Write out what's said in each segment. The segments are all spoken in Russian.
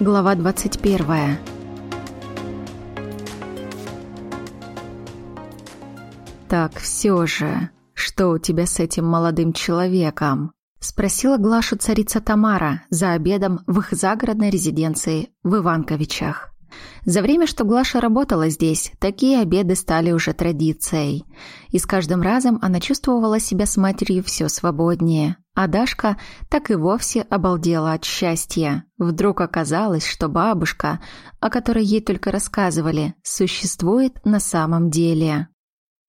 Глава 21. Так все же, что у тебя с этим молодым человеком? спросила Глашу царица Тамара за обедом в их загородной резиденции в Иванковичах. За время, что Глаша работала здесь, такие обеды стали уже традицией. И с каждым разом она чувствовала себя с матерью все свободнее. А Дашка так и вовсе обалдела от счастья. Вдруг оказалось, что бабушка, о которой ей только рассказывали, существует на самом деле.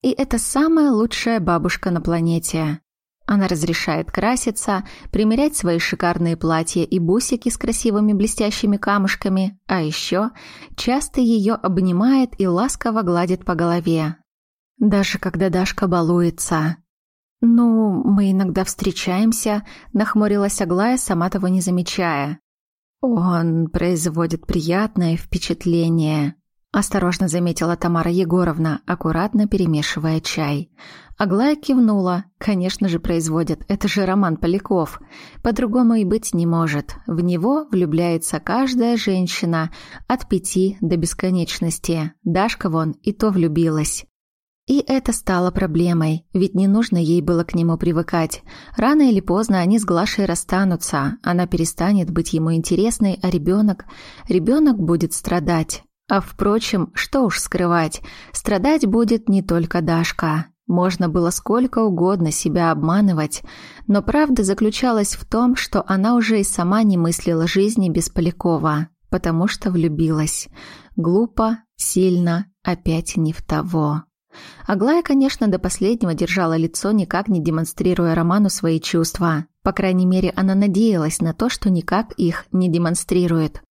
И это самая лучшая бабушка на планете. Она разрешает краситься, примерять свои шикарные платья и бусики с красивыми блестящими камушками, а еще часто ее обнимает и ласково гладит по голове. Даже когда Дашка балуется. «Ну, мы иногда встречаемся», — нахмурилась Аглая, сама того не замечая. «Он производит приятное впечатление», — осторожно заметила Тамара Егоровна, аккуратно перемешивая чай. Аглая кивнула. Конечно же, производят. Это же Роман Поляков. По-другому и быть не может. В него влюбляется каждая женщина от пяти до бесконечности. Дашка вон и то влюбилась. И это стало проблемой, ведь не нужно ей было к нему привыкать. Рано или поздно они с Глашей расстанутся, она перестанет быть ему интересной, а ребенок... Ребенок будет страдать. А впрочем, что уж скрывать, страдать будет не только Дашка. Можно было сколько угодно себя обманывать, но правда заключалась в том, что она уже и сама не мыслила жизни без Полякова, потому что влюбилась. Глупо, сильно, опять не в того. Аглая, конечно, до последнего держала лицо, никак не демонстрируя Роману свои чувства. По крайней мере, она надеялась на то, что никак их не демонстрирует.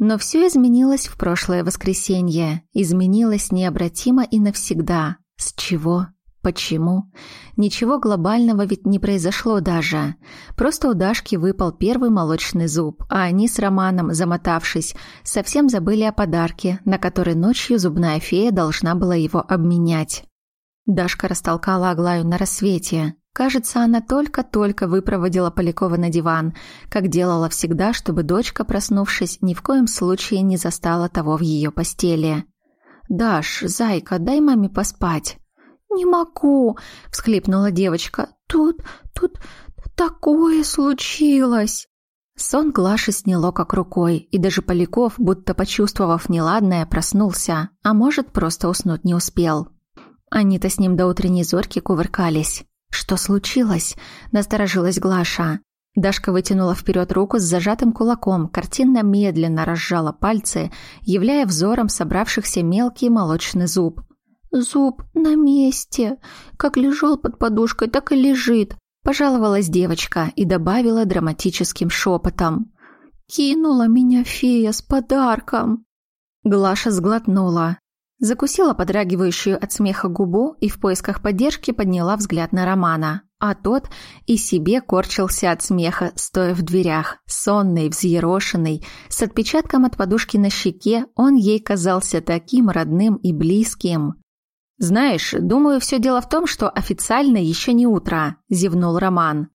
Но все изменилось в прошлое воскресенье. Изменилось необратимо и навсегда. С чего? Почему? Ничего глобального ведь не произошло даже. Просто у Дашки выпал первый молочный зуб, а они с Романом, замотавшись, совсем забыли о подарке, на который ночью зубная фея должна была его обменять. Дашка растолкала Аглаю на рассвете. Кажется, она только-только выпроводила Полякова на диван, как делала всегда, чтобы дочка, проснувшись, ни в коем случае не застала того в ее постели. «Даш, зайка, дай маме поспать». «Не могу!» — всхлипнула девочка. «Тут, тут такое случилось!» Сон Глаши сняло как рукой, и даже Поляков, будто почувствовав неладное, проснулся, а может, просто уснуть не успел. Они-то с ним до утренней зорьки кувыркались. «Что случилось?» — насторожилась Глаша. Дашка вытянула вперед руку с зажатым кулаком, картинно медленно разжала пальцы, являя взором собравшихся мелкий молочный зуб. «Зуб на месте. Как лежал под подушкой, так и лежит», – пожаловалась девочка и добавила драматическим шепотом. «Кинула меня фея с подарком». Глаша сглотнула, закусила подрагивающую от смеха губу и в поисках поддержки подняла взгляд на Романа. А тот и себе корчился от смеха, стоя в дверях, сонный, взъерошенный, с отпечатком от подушки на щеке, он ей казался таким родным и близким. «Знаешь, думаю, все дело в том, что официально еще не утро», – зевнул Роман.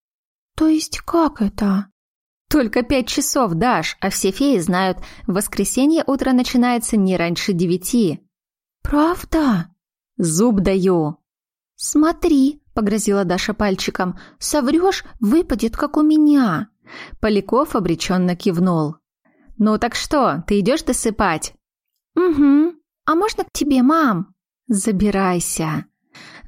«То есть как это?» «Только пять часов, Даш, а все феи знают, в воскресенье утро начинается не раньше девяти». «Правда?» «Зуб даю». «Смотри», – погрозила Даша пальчиком, – «соврешь, выпадет, как у меня». Поляков обреченно кивнул. «Ну так что, ты идешь досыпать?» «Угу. А можно к тебе, мам?» «Забирайся».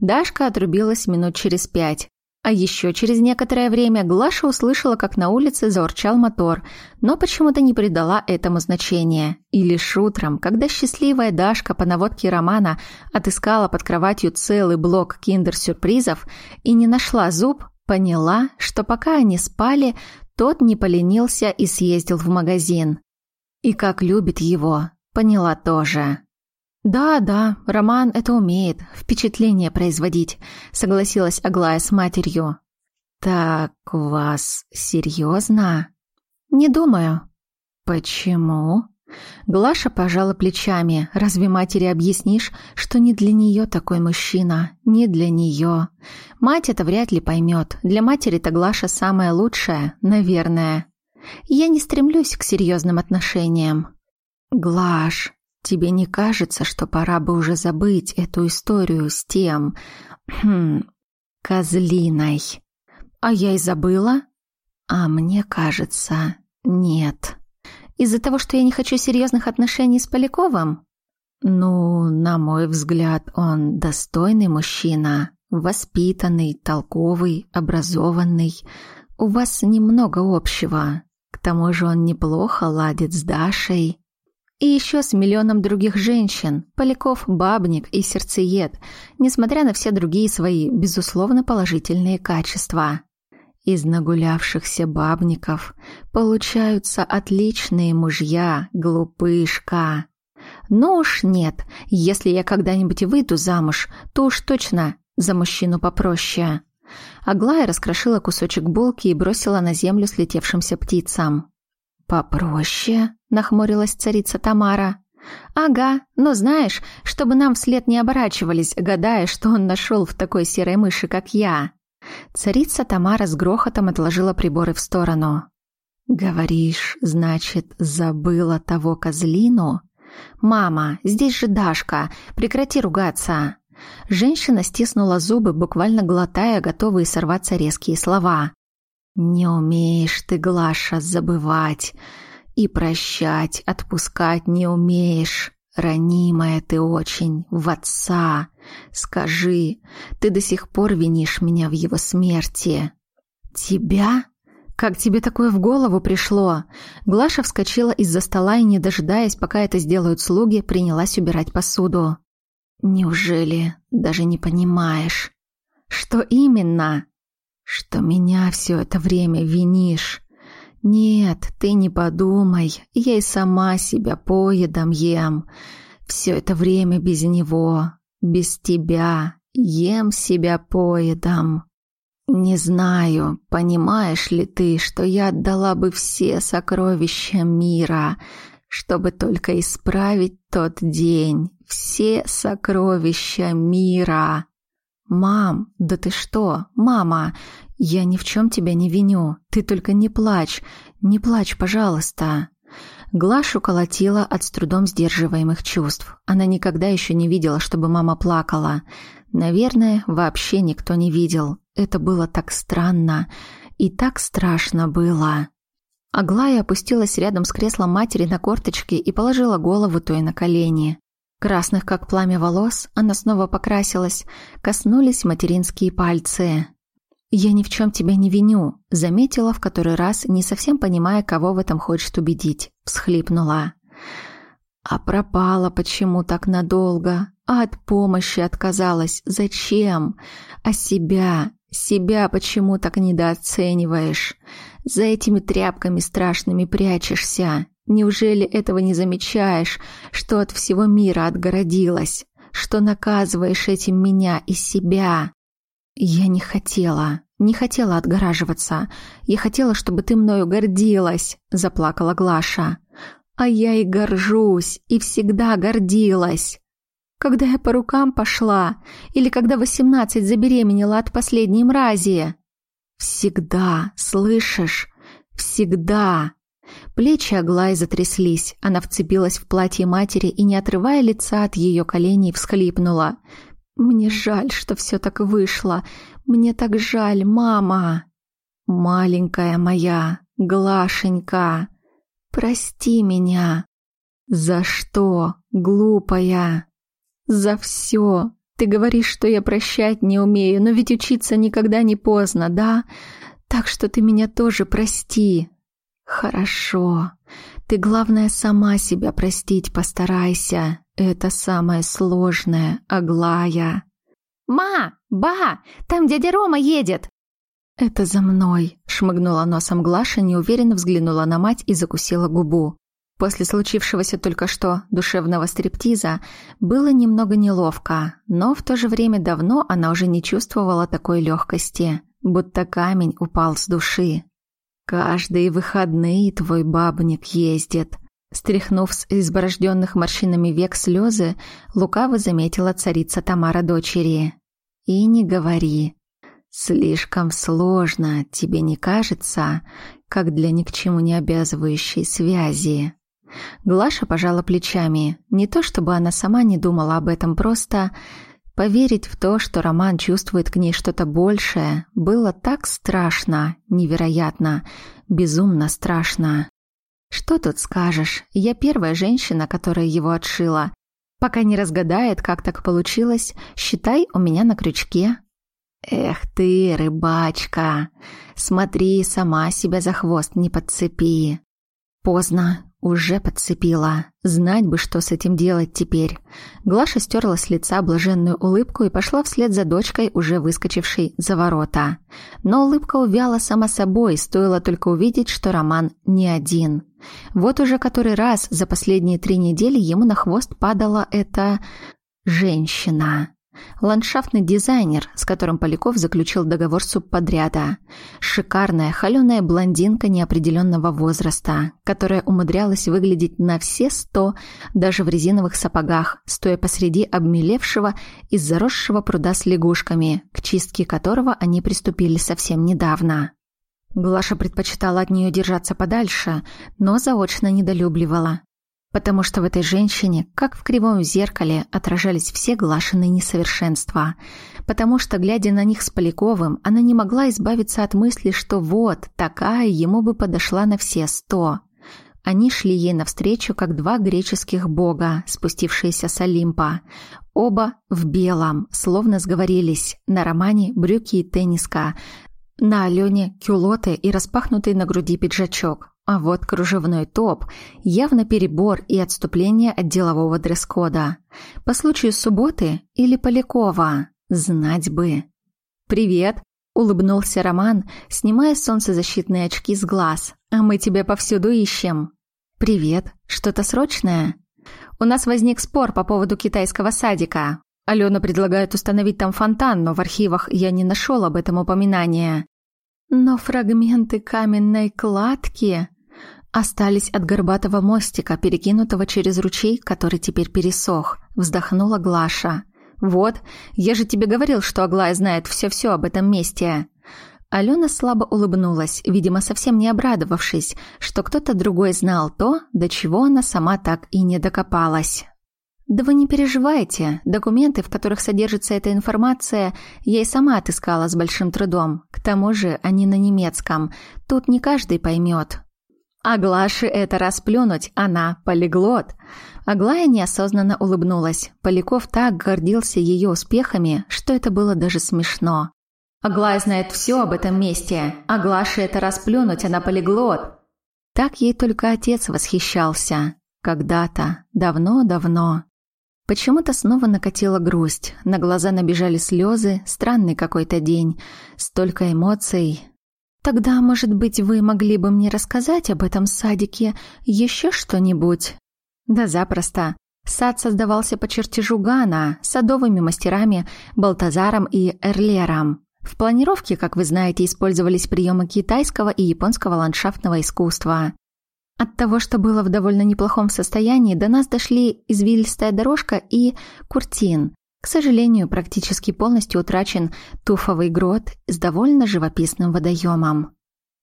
Дашка отрубилась минут через пять. А еще через некоторое время Глаша услышала, как на улице заурчал мотор, но почему-то не придала этому значения. И лишь утром, когда счастливая Дашка по наводке Романа отыскала под кроватью целый блок киндер-сюрпризов и не нашла зуб, поняла, что пока они спали, тот не поленился и съездил в магазин. И как любит его, поняла тоже. «Да, да, Роман это умеет, впечатление производить», — согласилась Аглая с матерью. «Так вас серьезно?» «Не думаю». «Почему?» Глаша пожала плечами. «Разве матери объяснишь, что не для нее такой мужчина? Не для нее. Мать это вряд ли поймет. Для матери-то Глаша самая лучшая, наверное». Я не стремлюсь к серьезным отношениям. Глаш, тебе не кажется, что пора бы уже забыть эту историю с тем... Хм... Козлиной? А я и забыла? А мне кажется, нет. Из-за того, что я не хочу серьезных отношений с Поляковым? Ну, на мой взгляд, он достойный мужчина, воспитанный, толковый, образованный. У вас немного общего. К тому же он неплохо ладит с Дашей. И еще с миллионом других женщин. Поляков – бабник и сердцеед, несмотря на все другие свои, безусловно, положительные качества. Из нагулявшихся бабников получаются отличные мужья, глупышка. Ну уж нет, если я когда-нибудь выйду замуж, то уж точно за мужчину попроще. Аглая раскрошила кусочек булки и бросила на землю слетевшимся птицам. «Попроще?» — нахмурилась царица Тамара. «Ага, но знаешь, чтобы нам вслед не оборачивались, гадая, что он нашел в такой серой мыши, как я». Царица Тамара с грохотом отложила приборы в сторону. «Говоришь, значит, забыла того козлину?» «Мама, здесь же Дашка, прекрати ругаться!» Женщина стиснула зубы, буквально глотая готовые сорваться резкие слова. «Не умеешь ты, Глаша, забывать и прощать, отпускать не умеешь. Ранимая ты очень, в отца. Скажи, ты до сих пор винишь меня в его смерти?» «Тебя?» «Как тебе такое в голову пришло?» Глаша вскочила из-за стола и, не дожидаясь, пока это сделают слуги, принялась убирать посуду. «Неужели даже не понимаешь?» «Что именно?» «Что меня все это время винишь?» «Нет, ты не подумай, я и сама себя поедом ем. Все это время без него, без тебя, ем себя поедом». «Не знаю, понимаешь ли ты, что я отдала бы все сокровища мира, чтобы только исправить тот день, все сокровища мира». «Мам, да ты что? Мама, я ни в чем тебя не виню. Ты только не плачь. Не плачь, пожалуйста». Глашу колотила от с трудом сдерживаемых чувств. Она никогда еще не видела, чтобы мама плакала. Наверное, вообще никто не видел. Это было так странно и так страшно было. Аглая опустилась рядом с креслом матери на корточки и положила голову той на колени. Красных, как пламя волос, она снова покрасилась, коснулись материнские пальцы. «Я ни в чем тебя не виню», — заметила в который раз, не совсем понимая, кого в этом хочет убедить. Всхлипнула. «А пропала почему так надолго? А от помощи отказалась? Зачем? А себя? Себя почему так недооцениваешь? За этими тряпками страшными прячешься. Неужели этого не замечаешь, что от всего мира отгородилась? Что наказываешь этим меня и себя? Я не хотела, не хотела отгораживаться. Я хотела, чтобы ты мною гордилась, заплакала Глаша. А я и горжусь, и всегда гордилась. Когда я по рукам пошла, или когда восемнадцать забеременела от последней мрази. Всегда, слышишь? Всегда. Плечи Аглаи затряслись. Она вцепилась в платье матери и, не отрывая лица от ее коленей, всхлипнула. «Мне жаль, что все так вышло. Мне так жаль, мама!» «Маленькая моя, Глашенька, прости меня!» «За что, глупая?» «За все. Ты говоришь, что я прощать не умею, но ведь учиться никогда не поздно, да? Так что ты меня тоже прости». «Хорошо. Ты, главное, сама себя простить постарайся. Это самое сложное, Аглая». «Ма! Ба! Там дядя Рома едет!» «Это за мной», — шмыгнула носом Глаша, неуверенно взглянула на мать и закусила губу. После случившегося только что душевного стриптиза было немного неловко, но в то же время давно она уже не чувствовала такой легкости, будто камень упал с души. «Каждые выходные твой бабник ездит», Стряхнув с изборожденных морщинами век слезы, лукаво заметила царица Тамара дочери. «И не говори. Слишком сложно, тебе не кажется? как для ни к чему не обязывающей связи. Глаша пожала плечами. Не то чтобы она сама не думала об этом, просто поверить в то, что Роман чувствует к ней что-то большее, было так страшно, невероятно, безумно страшно. Что тут скажешь? Я первая женщина, которая его отшила. Пока не разгадает, как так получилось, считай, у меня на крючке. Эх ты, рыбачка, смотри, сама себя за хвост не подцепи. Поздно, уже подцепила. Знать бы, что с этим делать теперь. Глаша стерла с лица блаженную улыбку и пошла вслед за дочкой, уже выскочившей за ворота. Но улыбка увяла сама собой, стоило только увидеть, что Роман не один. Вот уже который раз за последние три недели ему на хвост падала эта... женщина. Ландшафтный дизайнер, с которым Поляков заключил договор субподряда. Шикарная, холеная блондинка неопределенного возраста, которая умудрялась выглядеть на все сто, даже в резиновых сапогах, стоя посреди обмелевшего и заросшего пруда с лягушками, к чистке которого они приступили совсем недавно. Глаша предпочитала от нее держаться подальше, но заочно недолюбливала потому что в этой женщине, как в кривом зеркале, отражались все Глашины несовершенства, потому что, глядя на них с Поляковым, она не могла избавиться от мысли, что вот, такая ему бы подошла на все сто. Они шли ей навстречу, как два греческих бога, спустившиеся с Олимпа. Оба в белом, словно сговорились, на романе брюки и тенниска, на Алене кюлоты и распахнутый на груди пиджачок. А вот кружевной топ – явно перебор и отступление от делового дресс-кода. По случаю субботы или Полякова? Знать бы. «Привет!» – улыбнулся Роман, снимая солнцезащитные очки с глаз. «А мы тебя повсюду ищем». «Привет. Что-то срочное?» «У нас возник спор по поводу китайского садика. Алена предлагает установить там фонтан, но в архивах я не нашел об этом упоминания». «Но фрагменты каменной кладки...» остались от горбатого мостика, перекинутого через ручей, который теперь пересох, вздохнула Глаша. Вот, я же тебе говорил, что Аглая знает все-все об этом месте. Алена слабо улыбнулась, видимо, совсем не обрадовавшись, что кто-то другой знал то, до чего она сама так и не докопалась. «Да вы не переживайте, документы, в которых содержится эта информация, я и сама отыскала с большим трудом. К тому же они на немецком, тут не каждый поймет. А Глаше это расплюнуть, она полиглот. Аглая неосознанно улыбнулась. Поляков так гордился ее успехами, что это было даже смешно. Аглая знает все об этом месте. А Глаше это расплюнуть, она полиглот. Так ей только отец восхищался. Когда-то, давно-давно. Почему-то снова накатила грусть, на глаза набежали слезы, странный какой-то день, столько эмоций, Тогда, может быть, вы могли бы мне рассказать об этом садике еще что-нибудь? Да запросто. Сад создавался по чертежу Гана, садовыми мастерами Балтазаром и Эрлером. В планировке, как вы знаете, использовались приемы китайского и японского ландшафтного искусства. От того, что было в довольно неплохом состоянии, до нас дошли извилистая дорожка и куртин, к сожалению, практически полностью утрачен туфовый грот с довольно живописным водоемом.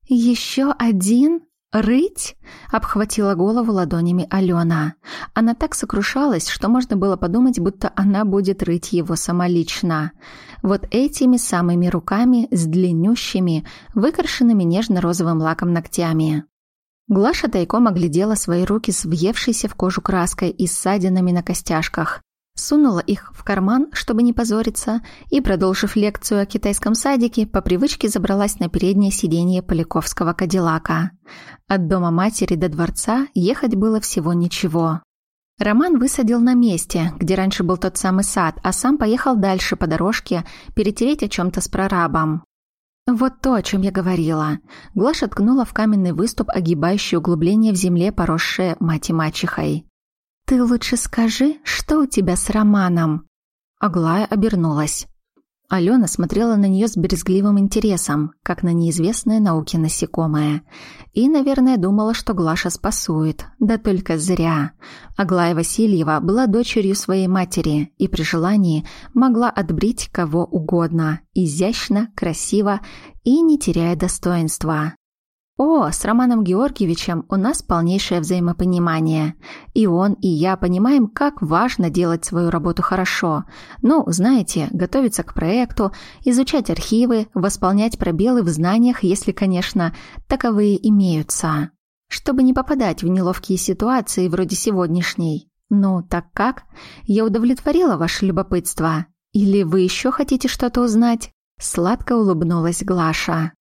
«Еще один? Рыть?» — обхватила голову ладонями Алена. Она так сокрушалась, что можно было подумать, будто она будет рыть его самолично. Вот этими самыми руками с длиннющими, выкрашенными нежно-розовым лаком ногтями. Глаша тайком оглядела свои руки с въевшейся в кожу краской и ссадинами на костяшках. Сунула их в карман, чтобы не позориться, и, продолжив лекцию о китайском садике, по привычке забралась на переднее сиденье Поляковского кадиллака. От дома матери до дворца ехать было всего ничего. Роман высадил на месте, где раньше был тот самый сад, а сам поехал дальше по дорожке перетереть о чем-то с прорабом. Вот то, о чем я говорила. Глаша ткнула в каменный выступ, огибающий углубление в земле, поросшее мать и мачехой. «Ты лучше скажи, что у тебя с Романом?» Аглая обернулась. Алена смотрела на нее с брезгливым интересом, как на неизвестное науке насекомое. И, наверное, думала, что Глаша спасует. Да только зря. Аглая Васильева была дочерью своей матери и при желании могла отбрить кого угодно. Изящно, красиво и не теряя достоинства. О, с Романом Георгиевичем у нас полнейшее взаимопонимание. И он, и я понимаем, как важно делать свою работу хорошо. Ну, знаете, готовиться к проекту, изучать архивы, восполнять пробелы в знаниях, если, конечно, таковые имеются. Чтобы не попадать в неловкие ситуации вроде сегодняшней. Ну, так как? Я удовлетворила ваше любопытство? Или вы еще хотите что-то узнать? Сладко улыбнулась Глаша.